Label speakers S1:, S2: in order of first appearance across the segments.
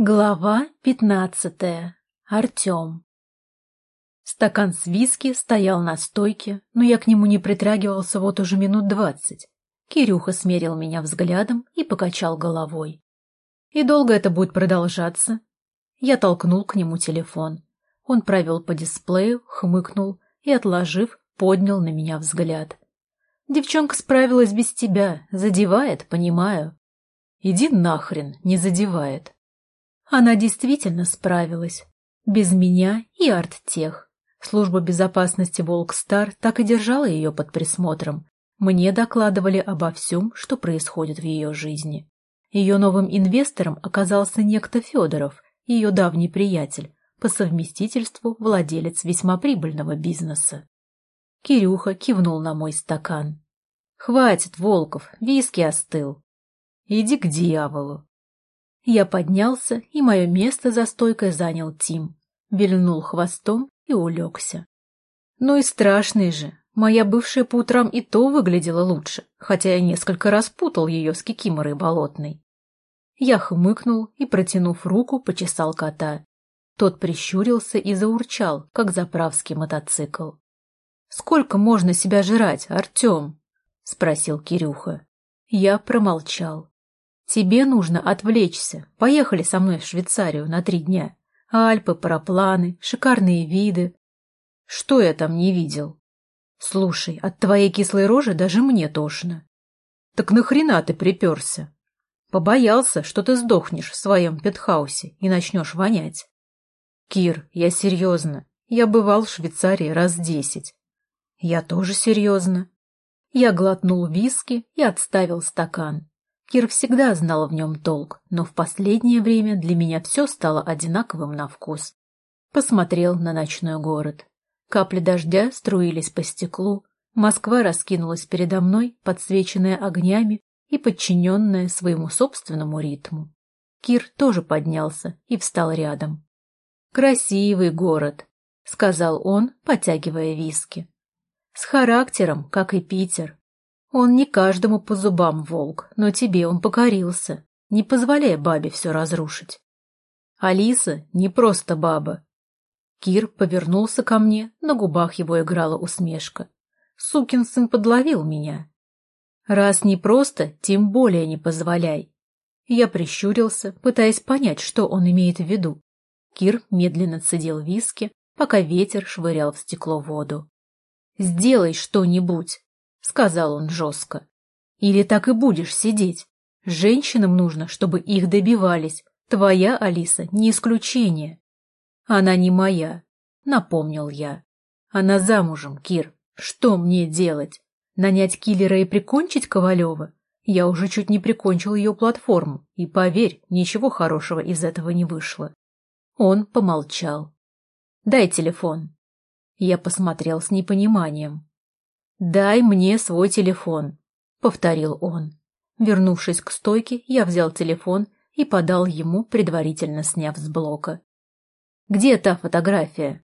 S1: Глава пятнадцатая. Артем. Стакан с виски стоял на стойке, но я к нему не притрагивался вот уже минут двадцать. Кирюха смерил меня взглядом и покачал головой. И долго это будет продолжаться? Я толкнул к нему телефон. Он провел по дисплею, хмыкнул и, отложив, поднял на меня взгляд. Девчонка справилась без тебя, задевает, понимаю. Иди нахрен, не задевает. Она действительно справилась. Без меня и арттех. Служба безопасности «Волкстар» так и держала ее под присмотром. Мне докладывали обо всем, что происходит в ее жизни. Ее новым инвестором оказался некто Федоров, ее давний приятель, по совместительству владелец весьма прибыльного бизнеса. Кирюха кивнул на мой стакан. «Хватит, Волков, виски остыл. Иди к дьяволу. Я поднялся, и мое место за стойкой занял Тим. Вильнул хвостом и улегся. Ну и страшный же. Моя бывшая по утрам и то выглядела лучше, хотя я несколько раз путал ее с кикиморой болотной. Я хмыкнул и, протянув руку, почесал кота. Тот прищурился и заурчал, как заправский мотоцикл. — Сколько можно себя жрать, Артем? — спросил Кирюха. Я промолчал. Тебе нужно отвлечься. Поехали со мной в Швейцарию на три дня. Альпы, парапланы, шикарные виды. Что я там не видел? Слушай, от твоей кислой рожи даже мне тошно. Так нахрена ты приперся? Побоялся, что ты сдохнешь в своем пентхаусе и начнешь вонять. Кир, я серьезно. Я бывал в Швейцарии раз десять. Я тоже серьезно. Я глотнул виски и отставил стакан. Кир всегда знал в нем толк, но в последнее время для меня все стало одинаковым на вкус. Посмотрел на ночной город. Капли дождя струились по стеклу. Москва раскинулась передо мной, подсвеченная огнями и подчиненная своему собственному ритму. Кир тоже поднялся и встал рядом. «Красивый город», — сказал он, потягивая виски. «С характером, как и Питер. Он не каждому по зубам волк, но тебе он покорился, не позволяя бабе все разрушить. Алиса не просто баба. Кир повернулся ко мне, на губах его играла усмешка. Сукин сын подловил меня. Раз не просто, тем более не позволяй. Я прищурился, пытаясь понять, что он имеет в виду. Кир медленно цедил виски, пока ветер швырял в стекло воду. «Сделай что-нибудь!» — сказал он жестко. «Или так и будешь сидеть. Женщинам нужно, чтобы их добивались. Твоя Алиса не исключение». «Она не моя», — напомнил я. «Она замужем, Кир. Что мне делать? Нанять киллера и прикончить Ковалева? Я уже чуть не прикончил ее платформу, и, поверь, ничего хорошего из этого не вышло». Он помолчал. «Дай телефон». Я посмотрел с непониманием. «Дай мне свой телефон», — повторил он. Вернувшись к стойке, я взял телефон и подал ему, предварительно сняв с блока. «Где та фотография?»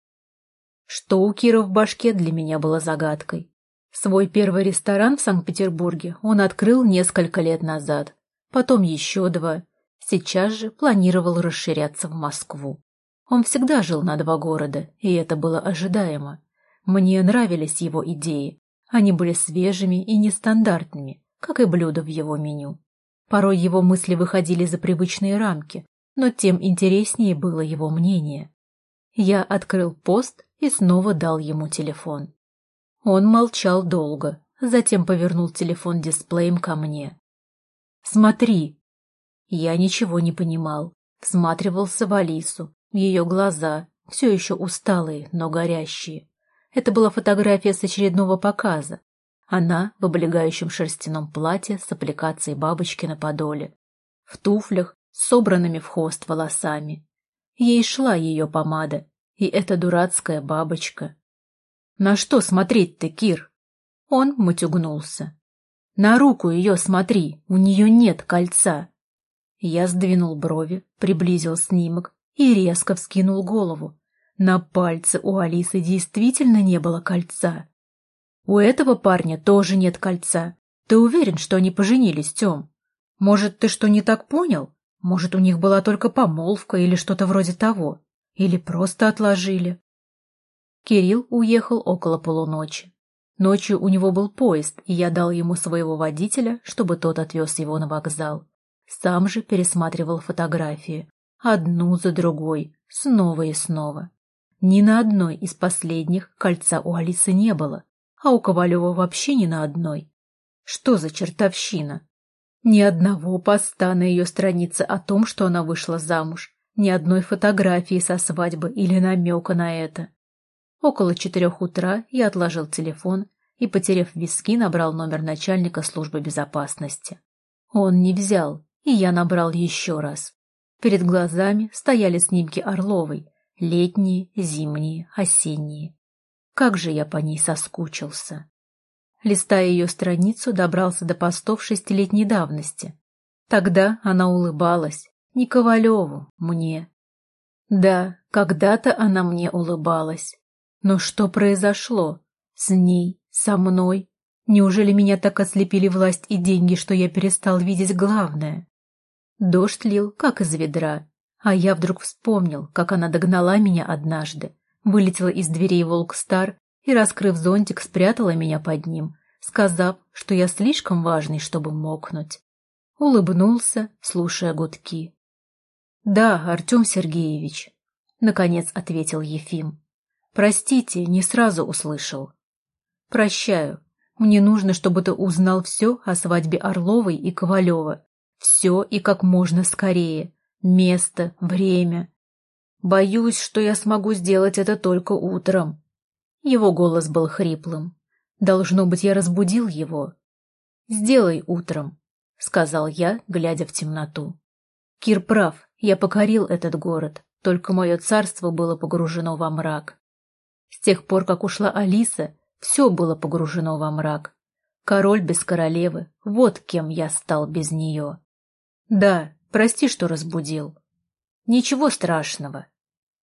S1: Что у Кира в башке для меня было загадкой. Свой первый ресторан в Санкт-Петербурге он открыл несколько лет назад, потом еще два. Сейчас же планировал расширяться в Москву. Он всегда жил на два города, и это было ожидаемо. Мне нравились его идеи, они были свежими и нестандартными, как и блюда в его меню. Порой его мысли выходили за привычные рамки, но тем интереснее было его мнение. Я открыл пост и снова дал ему телефон. Он молчал долго, затем повернул телефон дисплеем ко мне. «Смотри!» Я ничего не понимал, всматривался в Алису, ее глаза, все еще усталые, но горящие. Это была фотография с очередного показа. Она в облегающем шерстяном платье с аппликацией бабочки на подоле, в туфлях собранными в хвост волосами. Ей шла ее помада, и эта дурацкая бабочка. «На что смотреть ты, Кир?» Он мутюгнулся. «На руку ее смотри, у нее нет кольца». Я сдвинул брови, приблизил снимок и резко вскинул голову. На пальце у Алисы действительно не было кольца. У этого парня тоже нет кольца. Ты уверен, что они поженились, Тём? Может, ты что не так понял? Может, у них была только помолвка или что-то вроде того. Или просто отложили. Кирилл уехал около полуночи. Ночью у него был поезд, и я дал ему своего водителя, чтобы тот отвез его на вокзал. Сам же пересматривал фотографии. Одну за другой, снова и снова. Ни на одной из последних кольца у Алисы не было, а у Ковалева вообще ни на одной. Что за чертовщина? Ни одного поста на ее странице о том, что она вышла замуж, ни одной фотографии со свадьбы или намека на это. Около четырех утра я отложил телефон и, потеряв виски, набрал номер начальника службы безопасности. Он не взял, и я набрал еще раз. Перед глазами стояли снимки Орловой, летние, зимние, осенние. Как же я по ней соскучился. Листая ее страницу, добрался до постов шестилетней давности. Тогда она улыбалась. Не Ковалеву, мне. Да, когда-то она мне улыбалась. Но что произошло? С ней, со мной? Неужели меня так ослепили власть и деньги, что я перестал видеть главное? Дождь лил, как из ведра, а я вдруг вспомнил, как она догнала меня однажды, вылетела из дверей Волк-Стар и, раскрыв зонтик, спрятала меня под ним, сказав, что я слишком важный, чтобы мокнуть. Улыбнулся, слушая гудки. — Да, Артем Сергеевич, — наконец ответил Ефим. Простите, не сразу услышал. Прощаю. Мне нужно, чтобы ты узнал все о свадьбе Орловой и Ковалева. Все и как можно скорее. Место, время. Боюсь, что я смогу сделать это только утром. Его голос был хриплым. Должно быть, я разбудил его. «Сделай утром», — сказал я, глядя в темноту. Кир прав, я покорил этот город, только мое царство было погружено во мрак. С тех пор, как ушла Алиса, все было погружено во мрак. Король без королевы, вот кем я стал без нее. Да, прости, что разбудил. Ничего страшного.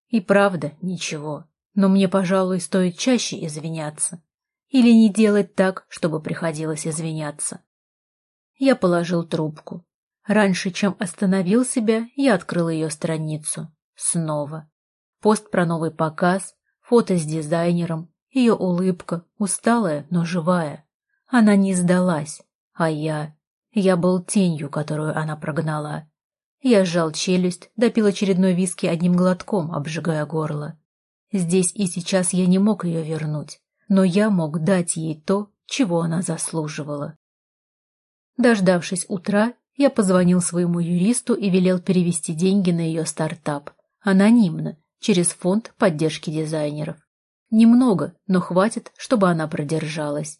S1: И правда, ничего. Но мне, пожалуй, стоит чаще извиняться. Или не делать так, чтобы приходилось извиняться. Я положил трубку. Раньше, чем остановил себя, я открыл ее страницу. Снова. Пост про новый показ, Фото с дизайнером, ее улыбка, усталая, но живая. Она не сдалась, а я... Я был тенью, которую она прогнала. Я сжал челюсть, допил очередной виски одним глотком, обжигая горло. Здесь и сейчас я не мог ее вернуть, но я мог дать ей то, чего она заслуживала. Дождавшись утра, я позвонил своему юристу и велел перевести деньги на ее стартап. Анонимно, через фонд поддержки дизайнеров. Немного, но хватит, чтобы она продержалась.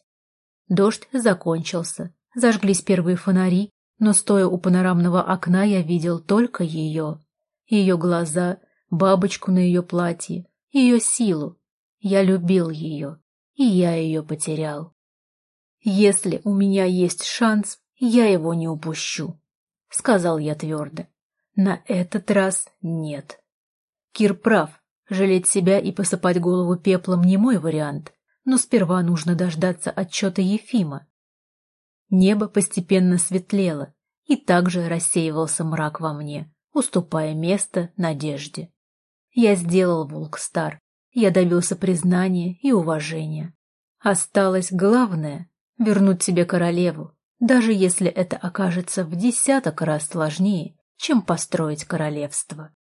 S1: Дождь закончился, зажглись первые фонари, но, стоя у панорамного окна, я видел только ее. Ее глаза, бабочку на ее платье, ее силу. Я любил ее, и я ее потерял. «Если у меня есть шанс, я его не упущу», — сказал я твердо. «На этот раз нет». Кир прав. Жалеть себя и посыпать голову пеплом не мой вариант, но сперва нужно дождаться отчета Ефима. Небо постепенно светлело, и также рассеивался мрак во мне, уступая место надежде. Я сделал Волк-Стар, я добился признания и уважения. Осталось главное — вернуть себе королеву, даже если это окажется в десяток раз сложнее, чем построить королевство.